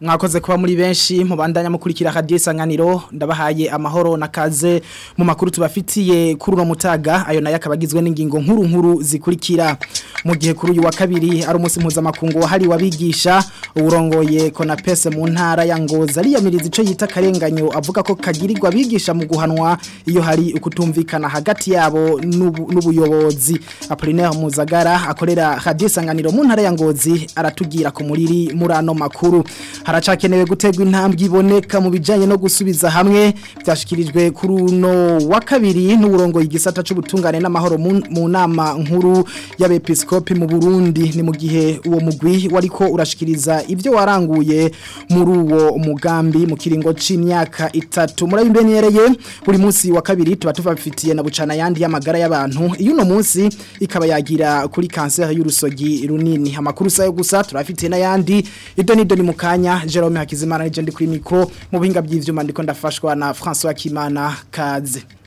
mwakoze kuba muri benshi mubandanya mukurikira radio isanganiro ndabahaye amahoro na kaze mu makuru tubafitiye kuri uno mutaga ayo nayo akabagizwe n'ingingo nkuru nkuru zikurikira mu gihe kuri uyu wa kabiri ari umunsi mpuzamakungu hari wabigisha uburongoye konapese mu ntara ya ngoza riyamiriza ico yita karenganyo avuga ko kagirirwa abigisha mu guhanwa iyo hari ukutumvikana hagati yabo n'ubuyobozi Apolinaire Muzagara akorera radio isanganiro mu ntara ya ngozi aratugira ku muriri muri ano makuru haracakenewe gutegwa intambwe iboneka mu bijyanye no gusubiza hamwe byashyikirijwe kuri uno wa kabiri n'uburongo igisata cy'ubutungane n'amahoro mu nama nkuru y'abepiskopi mu burundi ni mu gihe uwo mugwi wariko urashikiriza ibyo waranguye muri uwo mugambi mu kiringo cy'imyaka itatu murabimenyereye buri munsi wa kabiri tuba tubafitiye na bucana yandi y'amagara y'abantu iyo uno munsi ikaba yagira kuri kanseri y'urusogi runini amakuru sayo gusa turafitiye n'ayandi idoni doni mu Jerome Hakizimana n'ije ndi kuri micro mu binga by'ivyuma ndiko ndafashwa na François Kimana Kaze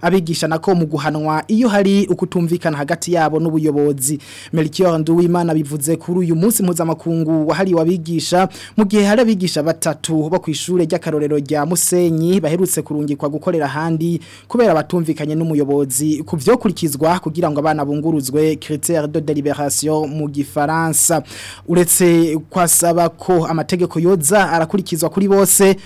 abigisha nako mu guhanwa iyo hari ukutumvikana hagati yabo n'ubuyobozi Melchior Nduwimana bivuze kuri uyu munsi mpuzamakungu wahari wabigisha mu gihe hari abigisha batatu bo kwishure ry'akarorero rya Musenyi baherutse kurungikwa gukorera handi kubera batumvikanye n'umuyobozi ku byo kurikizwa kugira ngo abana bunguruzwe critère de délibération yo mu gifaransa uretse kwasaba ko amategeko yoza arakurikizwa kuri bose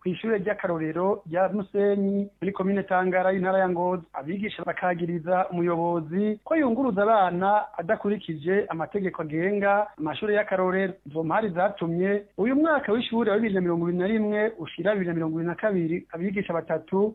ku ishuri ry'akarorero rya Musenyi muri komine Tangara y'intara ya Ngozi abigisha bakagiriza umuyobozi ko yunguruza abana adakurikije amategeko agenga amashuri y'akarorero izo mari zatumye uyu mwaka w'ishuri wa bibiri na mirongo ibiri na rimwe ushira bibiri na mirongo ibiri na kabiri abigisha batatu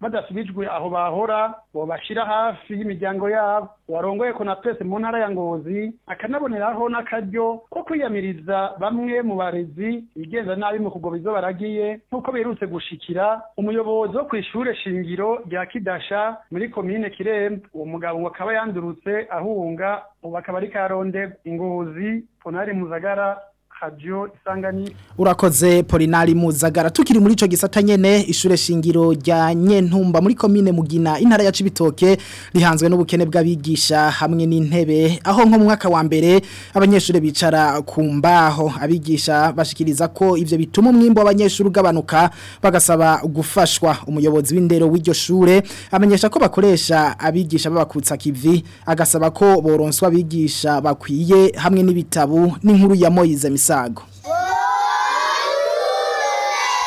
badasubijwe aho bahora bo bashyira hafi y'imiryango yabo warongoye ko na twese mu ntara ya ngozi akanaboneraho n'akaryo ko kwiyamiriza bamwe mu barezi bigenza nabi mu kugoba izo baragiye nk'uko biherutse gushikira umuyobozi wo ku ishuri shingiro rya kidasha muri komine kirembe uwo mugabo ngo akaba yandurutse ahunga ubu akaba ari karonde ngozi ponari muzagara radio isangani urakoze Polinari Muzagara tukiri muri ico gisata nyene ishure shingiro rya Nyentumba muri commune Mugina intara ya Cibitoke rihanzwe n'ubukene bw'abigisha hamwe n'intebe aho nko mu mwaka wa mbere abanyeshure bicara ku mbaho abigisha bashikiriza ko ivyo bituma umwimbo w'abanyeshure ugabanuka bagasaba gufashwa umuyobozi w'indero w'iryo shure amenyesha ko bakoresha abigisha babakutsa kivi agasaba ko boronswa abigisha bakwiye hamwe n'ibitabo n'inkuru ya Moyize Misa Misago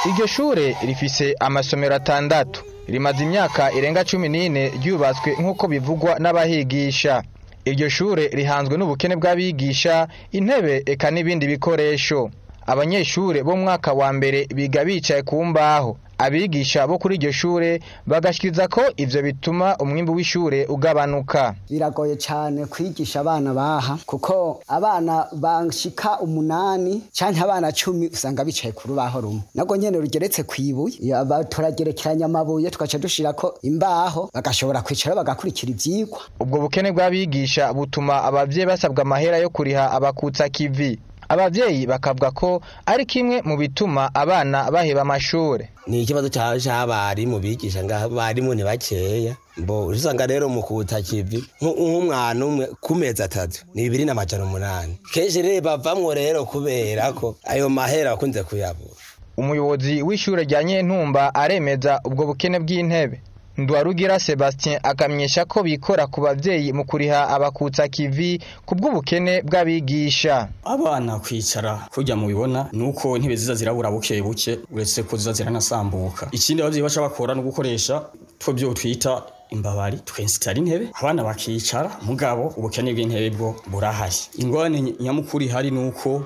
iryo shure rifise amasomero atandatu rimaze imyaka irenga cumi n'ine ryubatswe nk'uko bivugwa n'abahigisha iryo shure rihanzwe n'ubukene bw'abigisha intebe eka n'ibindi bikoresho abanyeshure bo mwaka wa mbere biga bicaye ku mbaho abigisha bo kuri iryo shure bagashikiriza ko ivyo bituma umwimbu w'ishure ugabanuka biragoye cane kwigisha abana baha kuko abana bashika umunani canke abana cumi usanga bicaye ku rubaho rumwe nabwo nyene rugeretse kwibuye turagerekeranya amabuye tugaca dushirako imbaho bagashobora kwicara bagakurikira ivyigwa ubwo bukene bw'abigisha butuma abavyeyi basabwa amahera yo kuriha abakutsa kivi ababyeyi bakavuga ko ari kimwe mu bituma abana baheba amashuri ni ikibazo cy'abarimu bigisha ngaho ni ntibakeya bo usanga rero mu kivi nk'umwana umwe ku mezi atatu ni bibiri n'amajana umunani kenshi rero bavamwo rero kubera ko ayo mahera akunze kuyabura umuyobozi w'ishuri rya nyentumba aremeza ubwo bukene bw'intebe Ndwarugira Sebastien akamyesha ko bikora ku babyeyi mu kuriha abakutsa kivi kubw'ubukene bw'abigisha. Abana kwicara kujya mubibona bibona uko ntebe ziza zirabura buke buke uretse ko ziza ziranasambuka. Ikindi abavyeyi baca bakora no gukoresha two byo twita imbabari twensitara intebe abana bakicara mugabo ubukene bw'intebe bwo burahari. Ingwane nyamukuru ihari nuko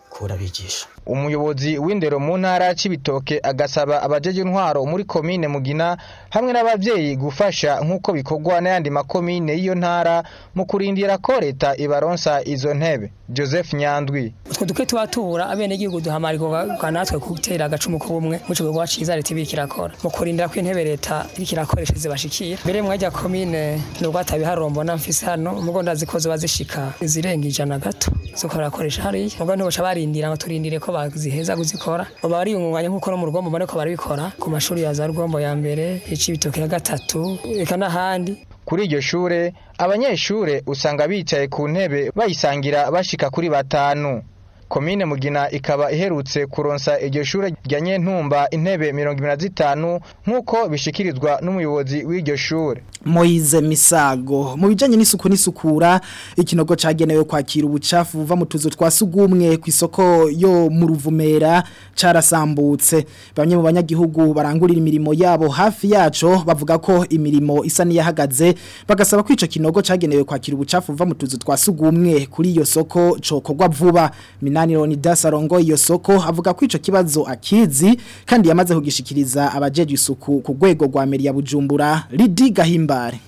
bakura bigisha umuyobozi w'indero mu ntara cy'ibitoke agasaba abajeje intwaro muri komine mugina hamwe n'ababyeyi gufasha nk'uko bikorwa n'ayandi makomine y'iyo ntara mu kurindira ko leta ibaronsa izo ntebe joseph nyandwi utwo duke tuba tubura abenegihugu duhamarika natwe gutera agacumu k'ubumwe mu kigo cyiza leta iba ikirakora mu kurindira ko intebe leta iriko irakoresha zibashikira mbere mwajya komine nubwo atabiharombo na mfise hano umugonda zikoze bazishika zirenga ijana gato zikora bakoresha hariya mugabo ntibasha barindira ngo turindire ko baziheza kuzikora baba bariyungunganya nk'uko no mu rugombo ko barabikora ku mashuri ya za rugombo ya mbere icibitoki ya gatatu eka n'ahandi kuri iryo shure abanyeshure usanga bicaye ku ntebe bayisangira bashika kuri batanu komine mugina ikaba iherutse kuronsa iryo shure rya nyentumba intebe mirongo ibiri na zitanu nk'uko bishikirizwa n'umuyobozi w'iryo shure moyize misago mu bijyanye n'isuku n'isukura ikinogo cyagenewe kwakira ubucafu uva mu tuzu twa sugumwe ku isoko yo mu ruvumera carasambutse bamwe mu banyagihugu barangurira imirimo yabo hafi yaco bavuga ko imirimo isa n'iyahagaze bagasaba kwica kinogo cyagenewe kwakira ubucafu uva mu tuzu twa sugumwe kuri iyo soko cokorwa vuba mina nanironi dasarongo iyo soko avuga ko ico kibazo akizi kandi yamaze kugishikiriza abajeje isuku ku rwego rwa meri Bujumbura Lidi Gahimbare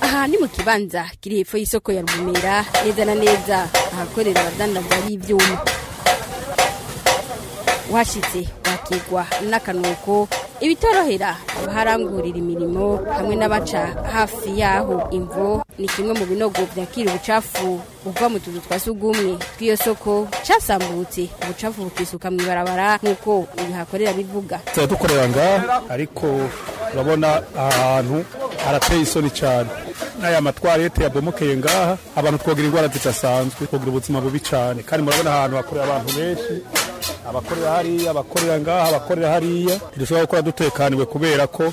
Aha ni mu kibanza kiri hepfo y'isoko ya Rugumira neza na neza ahakorera abadandaza b'ivyuma washitse baterwa n'akanuko ibitorohera abaharangurira imirimo hamwe n'abaca hafi y'aho imvo ni kimwe mu binogo byakira ubucafu buva mu tuzu twa sugumwe tw'iyo soko casambutse ubucafu bukisuka mu ibarabara nk'uko ibihakorera bivuga tuba dukorera ngaha ariko urabona ahantu harateye isoni cyane n'aya matwarete yabomokeye ngaha abantu twogira indwara zidasanzwe twogira ubuzima bubi cyane kandi murabona ahantu hakorera abantu benshi abakorera hariya abakorera ngaha abakorera hariya ntidushobora gukora dutekaniwe kubera ko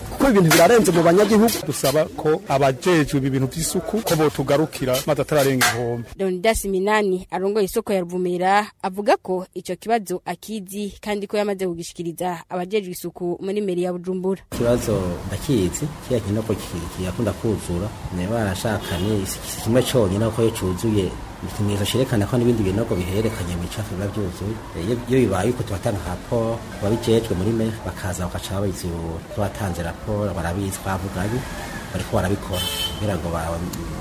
kuko ibintu birarenze mu banyagihugu dusaba ko abajejwe ibintu by'isuku ko botugarukira madatararenga ihombe Leonidas Minani arongoye isoko ya Ruvumera avuga ko icyo kibazo akizi kandi ko yamaze kugishikiriza abajejwe isuku muri meri ya Bujumbura kibazo akizi kiya kinoko kiyakunda kuzura ne barashakanye kimwe cyonyine ko yo cuzuye ikimenyetso cyerekana ko n'ibindi binogo bihererekanye mu bicafu biba byuzuye eh, iyo bibaye uko tubatanga raporo babijejwe muri me bakaza bakaca babizibura tubatanze raporo barabizi twavuganye bariko barabikora kugira ngo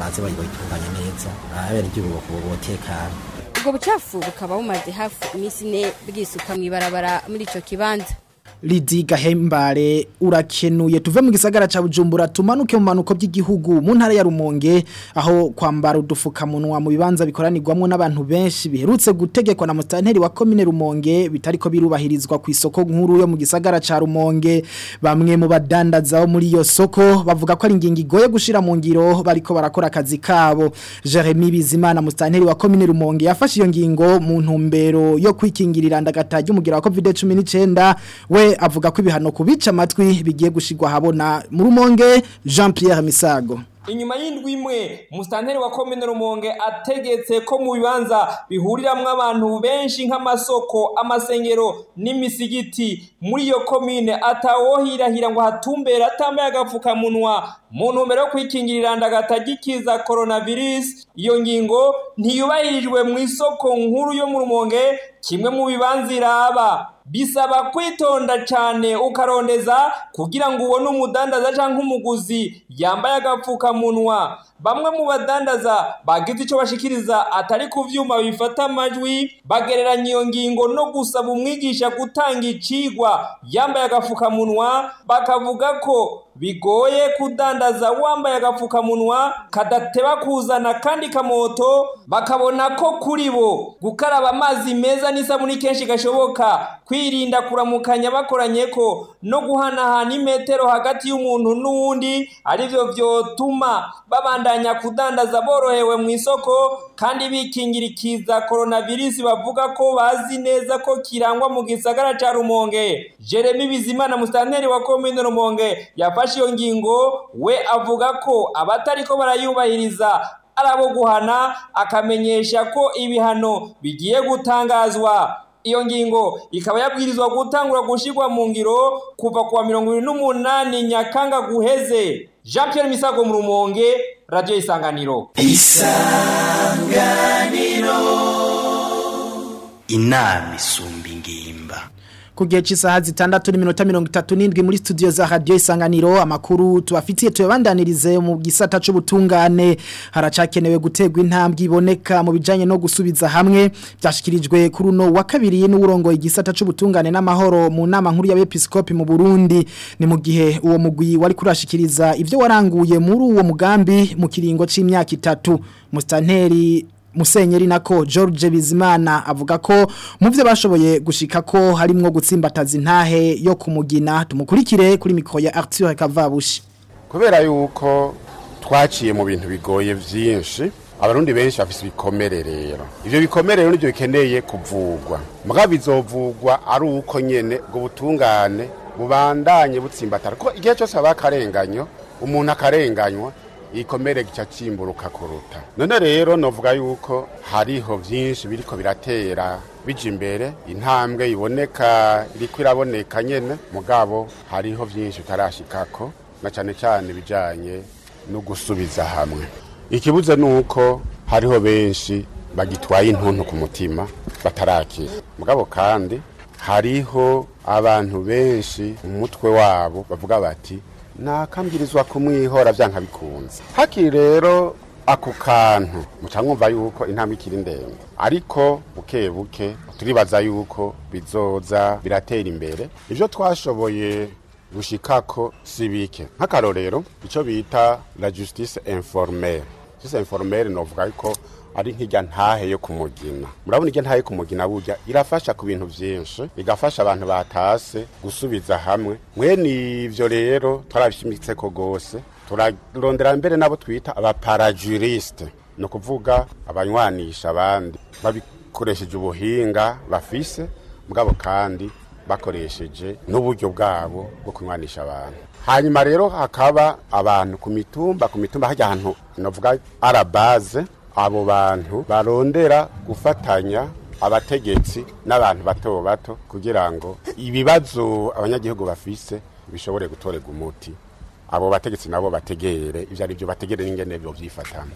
baze bayitunganye neza abene igihugu botekana ubwo bucafu bukaba bumaze hafi iminsi ine bwisuka mu ibarabara muri icyo kibanza Lidi Gahembare urakenuye tuve mu gisagara ca Bujumbura tumanuke mu manuko by'igihugu mu ntara ya Rumonge aho kwambara udufukamunwa mu bibanza bikoranirwamwo n'abantu benshi biherutse gutegekwa na mustanteri wa commune Rumonge bitariko birubahirizwa ku isoko nkuru yo mu gisagara ca Rumonge bamwe mu badandaza bo muri yo soko bavuga ko ari ingingo igoye gushira mu ngiro bariko barakora akazi kabo Jeremy Bizimana mustanteri wa commune Rumonge yafashe iyo ngingo mu ntumbero yo kwikingirira ndagataje umugera wa COVID-19 we avuga ko ibihano kubica amatwi bigiye gushyirwa habona mu rumonge jean Pierre misago inyuma y'indwi imwe musitanteri wa komine rumonge ategetse ko mu bibanza bihuriramo abantu benshi nk'amasoko amasengero n'imisigiti muri iyo komine atawohirahira ngo hatumbere atambaye agapfukamunwa mu ntumbero yo kwikingirira ndagatagikiza coronavirus iyo ngingo ntiyubahirijwe mu isoko nkuru yo mu rumonge kimwe mu bibanza iraba bisaba kwitonda cyane ukarondeza kugira ngo ubone umudandaza cyangwa umuguzi yambaye agapfukamunwa bamwe mu badandaza bagize icyo bashikiriza atari ku byuma bifata amajwi bagereranya iyo ngingo no gusaba umwigisha gutanga icigwa yambaye agapfukamunwa bakavuga ko bigoye kudandaza wambaye agapfukamunwa kadateba kuzana kandi kamoto bakabona ko kuri bo gukaraba amazi meza n'isabuni kenshi gashoboka kwirinda kuramukanya bakoranye ko no guhanahana imetero hagati y'umuntu n'uwundi aribyo byotuma babandanya kudandaza borohewe mu isoko kandi bikingira ikiza coronavirus bavuga ko bazi neza ko kirangwa mu gisagara cya Rumonge Jeremy Bizimana musitanteri wa komine Rumonge yafashe ufashe iyo ngingo we avuga ko abatari ko barayubahiriza ari abo guhana akamenyesha ko ibihano bigiye gutangazwa iyo ngingo ikaba yabwirizwa gutangura gushyirwa mu ngiro kuva ku wa mirongo irindwi n'umunani nyakanga guheze jean Pierre misago mu rumonge radiyo isanganiro isanganiro inama isumba ingiro ku gihe cy'isaha zitandatu n'iminota mirongo itatu n'indwi muri studio za radio isanganiro amakuru tubafitiye tuyabandanirize mu gisata cy'ubutungane haracakenewe guterwa intambwe iboneka mu bijyanye no gusubiza hamwe byashyikirijwe kuri uno wa kabiri n'uburongoye igisata cy'ubutungane n'amahoro mu nama nkuru y'abepiskopi mu burundi ni mu gihe uwo mugwi wari kurashikiriza ibyo waranguye muri uwo mugambi mu kiringo cy'imyaka itatu musitanteri musenyeri nako George Bizimana avuga ko mu byo bashoboye gushika ko harimo gutsimbataza intahe yo kumugina tumukurikire kuri mikoro ya Arthur Kavabushi kubera yuko twaciye mu bintu bigoye byinshi abarundi benshi bafite ibikomere rero ibyo bikomere rero nibyo bikeneye kuvugwa mugabo bizovugwa ari uko nyine ubwo butungane bubandanye butsimbatara kuko igihe cyose haba akarenganyo umuntu akarenganywa ikomere gicacimburuka kuruta none rero novuga yuko hariho byinshi biriko biratera bija imbere intambwe iboneka iriko iraboneka nyene mugabo hariho byinshi bitarashikako na cyane cyane bijanye no gusubiza hamwe ikibuze ni uko hariho benshi bagitwaye intuntu ku mutima batarakira mugabo kandi hariho abantu benshi mu mutwe wabo bavuga bati nakambirizwa kumwihora byanka bikunze hakiri rero ako kantu muca yuko intambwe ikiri ndende ariko buke buke turibaza yuko bizoza biratera imbere ibyo twashoboye gushikako si bike nk'akarorero icyo bita la justice informere justice informere ni uvuga yuko ari nk'ijya ntahe yo kumugina murabona ijya ntahe yo kumugina burya irafasha ku bintu byinshi igafasha abantu batase gusubiza hamwe mwene ibyo rero twarabishimitse ko rwose turarondera mbere n'abo twita abaparajurisite ni ukuvuga abanywanisha abandi babikoresheje ubuhinga bafise bwabo kandi bakoresheje n'uburyo bwabo bwo kunywanisha abantu hanyuma rero hakaba abantu ku mitumba ku mitumba hajya ahantu navuga arabaze abo bantu barondera gufatanya abategetsi n'abantu bato bato kugira ngo ibibazo abanyagihugu bafise bishobore gutorerwa umuti abo bategetsi nabo bategere ibyo ari byo bategere n'ingene byo byifatamo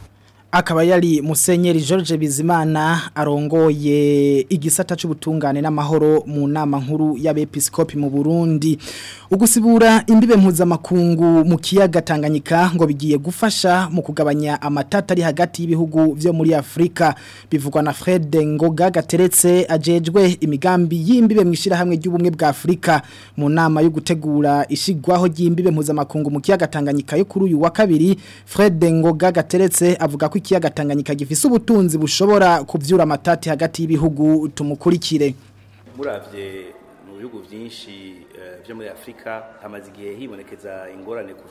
akaba yari musenyeri George Bizimana arongoye igisata cy'ubutungane n'amahoro mu nama nkuru y'abepiskopi mu Burundi ugusibura imbibe mpuza mpuzamakungu mu kiyaga Tanganyika ngo bigiye gufasha mu kugabanya amatata ari hagati y'ibihugu byo muri Afrika bivugwa na Fred Ngoga gateretse ajejwe imigambi y'imbibe mwishira hamwe ry'ubumwe bwa Afrika mu nama yo gutegura ishigwaho ry'imbibe mpuzamakungu mu kiyaga Tanganyika yo kuri uyu wa kabiri Fred Ngoga gateretse avuga ko ikiyaga Tanganyika gifise ubutunzi bushobora kuvyura matati hagati y'ibihugu tumukurikire muravye mu bihugu byinshi byo eh, muri afurika hamaze igihe hibonekeza ingorane ku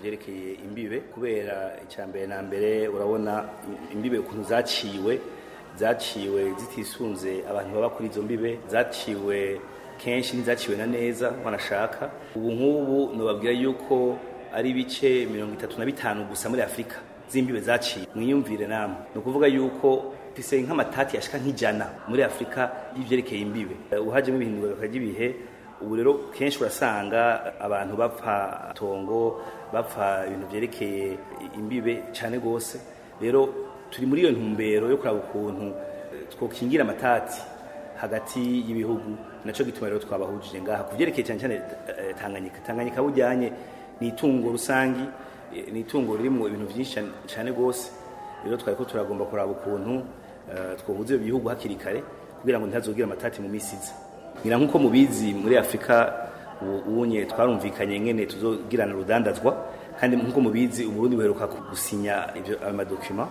imbibe kubera icya na mbere urabona imbibe ukuntu zaciwe zaciwe zitisunze abantu baba kuri izo mbibe zaciwe kenshi n'izaciwe na neza banashaka ubu nk'ubu ntubabwira yuko ari bice mirongo itatu na bitanu gusa muri Afrika z'imbibe zaciye mwiyumvire namwe ni ukuvuga yuko dufise nk'amatati yashika nk'ijana muri afurika y'ivyerekeye imbibe eh, uhajemo ibihindurwa ry'ibihe ubu rero kenshi urasanga abantu bapfa tongo bapfa ibintu vyerekeye imbibe cane gose rero turi muri iyo ntumbero yo kuraba ukuntu eh, twokingira amatati hagati y'ibihugu naco gituma rero twabahujije ngaha ku vyerekeye cyane eh, tanganyika tanganyika bujyanye ni itungo rusangi ni itungo ririmo ibintu byinshi cyane rwose rero twari ko turagomba kuraba ukuntu eh, twahuza ibyo bihugu hakiri kare kugira ngo ntihazogire amatati mu minsi iza ngira nk'uko mubizi muri afurika ubunye twarumvikanye nkene tuzogirana urudandazwa kandi nk'uko mubizi uburundi buheruka gusinya amadokima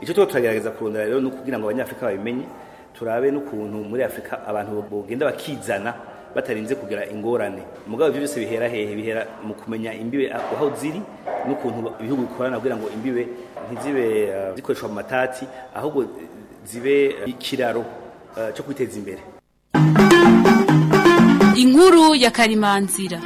icyo tuba turagerageza kurondera rero ni ukugira ngo abanyafurika babimenye turabe n'ukuntu muri afurika abantu bagenda bakizana batarinze kugira ingorane mugabo ibyo byose bihera hehe bihera mu kumenya imbibe aho ziri n'ukuntu ibihugu bikorana kugira ngo imbibe ntizibe ah, zikoreshwa mu matati ahubwo zibe ah, ikiraro ah, cyo kwiteza imbere inkuru ya karimanzira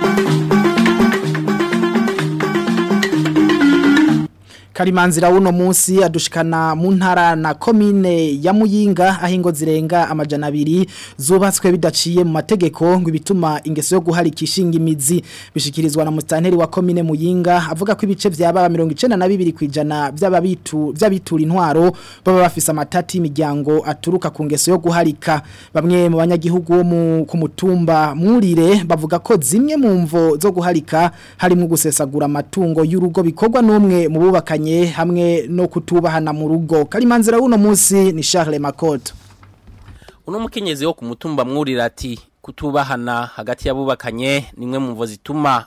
karimanzira w'uno munsi adushikana mu ntara na komine ya muyinga ahingo zirenga amajana abiri zubatswe bidaciye mu mategeko ngo bituma ingeso yo guharika ishinga imizi bishikirizwa na musitanteri wa komine muyinga avuga ko ibice byaba mirongo icenda na bibiri kwijana by'abitura intwaro baba bafise amatati y'imiryango aturuka ku ngeso yo guharika bamwe mu banyagihugu ku mutumba murire bavuga ko zimwe mu mvo zo guharika harimo gusesagura amatungo y'urugo bikorwa n'umwe mu bubakanye bitandukanye hamwe no kutubahana mu rugo karimanzira w'uno munsi ni Charles Makoto uno mukenyezi wo kumutumba mwurira ati kutubahana hagati y'abubakanye nimwe mu mvo zituma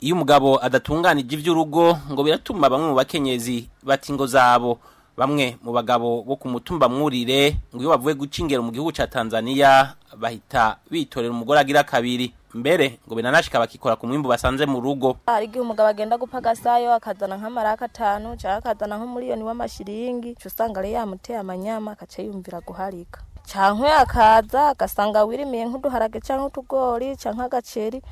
iyo umugabo adatunganije iby’urugo ngo biratuma bamwe mu bakenyezi bati ngo zabo bamwe mu bagabo bo ku mutumba mwurire ngo iyo bavuye gukingira mu gihugu cya Tanzania bahita bitorera umugore agira kabiri mbere ngo binanashika bakikora ku mwimbu basanze mu rugo hari igihe umugabo agenda gupa agasayo akazana nk'amaraka atanu cyangwa akazana nk'umuriyoni w'amashiringi usanga rero yamuteye amanyama akaca yumvira guharika canke akaza agasanga wirimiye nk'uduharage canke utugori canke agaceri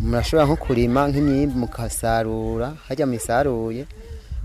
murashobora nko kurima nk'imyimbu mukasarura hajya misaruye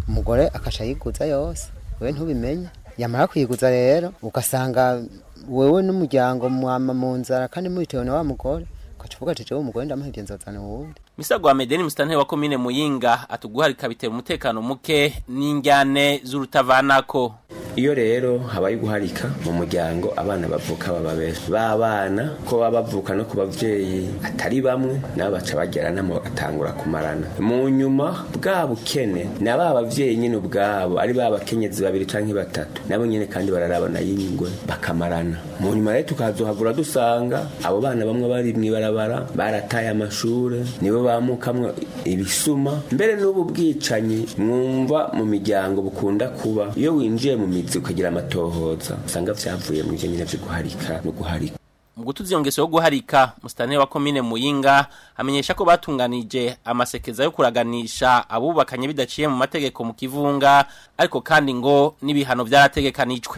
umugore akasha yose we ntubimenye yamara kuyiguza rero ugasanga wewe n'umuryango mwama mu nzara kandi mubitewe na wa mugore kacuvuga jeje wo mugore ndamuhevye nzazana wundi Mr. Gwamedeni mustanteri wa komine Muyinga atuguharika bitera umutekano muke n'injyane z'urutavanako iyo rero habaye guharika mu muryango abana bavuka bababera babana ko babavuka no ku bavyeyi atari bamwe nabo baca bagerana mu bagatangura kumarana mu nyuma bwa bukene na ba bavyeyi nyine ubwabo ari ba bakenyezi babiri canke batatu nabo nyene kandi bararabana y'inyungwe bakamarana mu nyuma rero tukazohavura dusanga abo bana bamwe bari mw'ibara barabara barataye amashuri nibo bamukamwo ibisuma mbere n'ubu bwicanyi mwumva mu miryango bukunda kuba iyo winjiye mu mizi ukagira amatohoza usanga byavuye mu bijyanye byo guharika no guharika mu gutuzi yongeseho guharika musitani wa komine muyinga amenyesha ko batunganije amasekeza yo kuraganisha abubakanye bidaciye mu mategeko mu kivunga ariko kandi ngo n'ibihano byarategekanijwe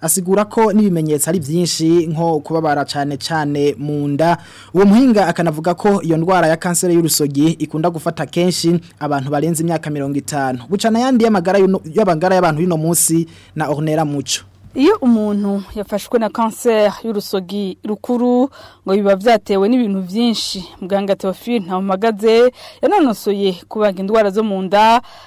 asigura ko n'ibimenyetso ari byinshi nko kubabara cyane cyane munda. uwo muhinga akanavuga ko iyo ndwara ya kansera y'urusogi ikunda gufata kenshi abantu barenze imyaka mirongo itanu bucana ayandi y'amagara y'abantu y'uno munsi na ornera muco iyo umuntu yafashwe na kanseri y'urusogi rukuru ngo biba byatewe n'ibintu byinshi muganga teofile ntamuhagaze yanonosoye kubaga indwara zo mu nda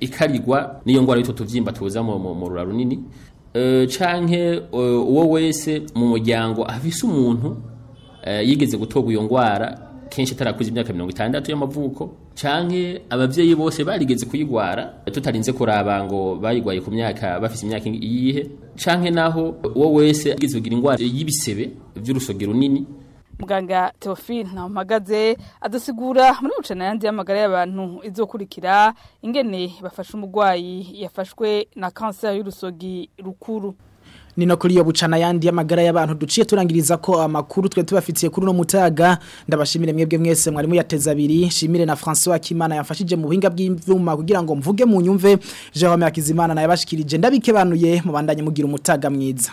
ikarigwa n'iyo ndwara y'utu tubyimba tuza mu rura runini eh, canke eh, uwo wese mu muryango afise umuntu eh, yigeze gutorwa iyo ndwara kenshi atarakuze imyaka mirongo itandatu y'amavuko canke ababyeyi bose barigeze kuyigwara tutarinze kuraba ngo bayigwaye ku myaka bafise imyaka iyihe canke naho uwo wese yigeze kugira indwara y'ibisebe vy'urusogero runini muganga teofil ntamuhagaze adasigura muri bucana yandi y'amagara y'abantu izokurikira ingene bafashe umurwayi yafashwe na kanseri y'urusogi rukuru nino kuri iyo bucana yandi y'amagara y'abantu duciye turangiriza ko amakuru twe tubafitiye kuri no mutaga ndabashimire mwebwe mwese mwarimu yateza abiri shimire na François Kimana yafashije mu buhinga bw'imvuma kugira ngo mvuge mu nyumve Jerome Akizimana na yabashikirije ndabikebanuye mu bandanye mugira umutaga mwiza